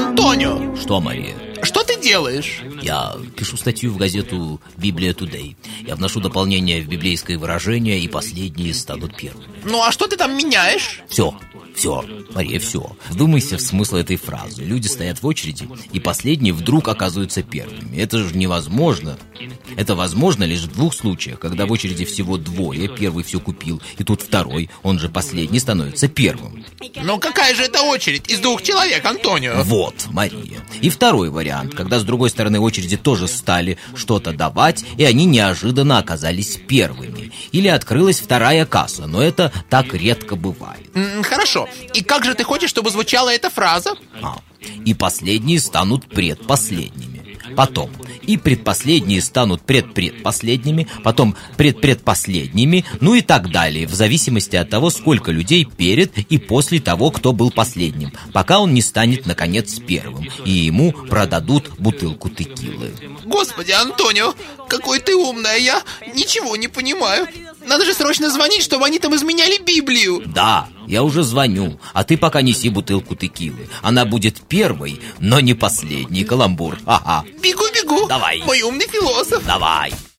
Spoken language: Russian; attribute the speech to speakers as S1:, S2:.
S1: Антонио,
S2: Что, Мария?
S1: что ты делаешь?
S2: Я пишу статью в газету «Библия Тудей». Я вношу дополнение в библейское выражение, и последние станут первыми.
S1: Ну а что ты там меняешь?
S2: Все, все, Мария, все. Вдумайся в смысл этой фразы. Люди стоят в очереди, и последние вдруг оказываются первыми. Это же невозможно. Это возможно лишь в двух случаях, когда в очереди всего двое, первый все купил, и тут второй, он же последний, становится первым.
S1: Ну какая же это очередь из двух человек, Антонио?
S2: Вот, Мария. И второй вариант, когда с другой стороны очереди тоже стали что-то давать, и они неожиданно оказались первыми. Или открылась вторая касса, но это так редко бывает.
S1: Хорошо. И как же ты хочешь, чтобы звучала эта фраза?
S2: А, и последние станут предпоследними. Потом и предпоследние станут предпредпоследними, потом предпредпоследними, ну и так далее, в зависимости от того, сколько людей перед и после того, кто был последним, пока он не станет, наконец, первым, и ему продадут бутылку текилы.
S1: Господи, Антонио, какой ты умная, я ничего не понимаю. Надо же срочно звонить, чтобы они там изменяли Библию.
S2: Да, я уже звоню, а ты пока неси бутылку текилы. Она будет первой, но не последней, каламбур. Ага,
S1: Бегу, бегу.
S2: Давай.
S1: Мой умный философ.
S2: давай.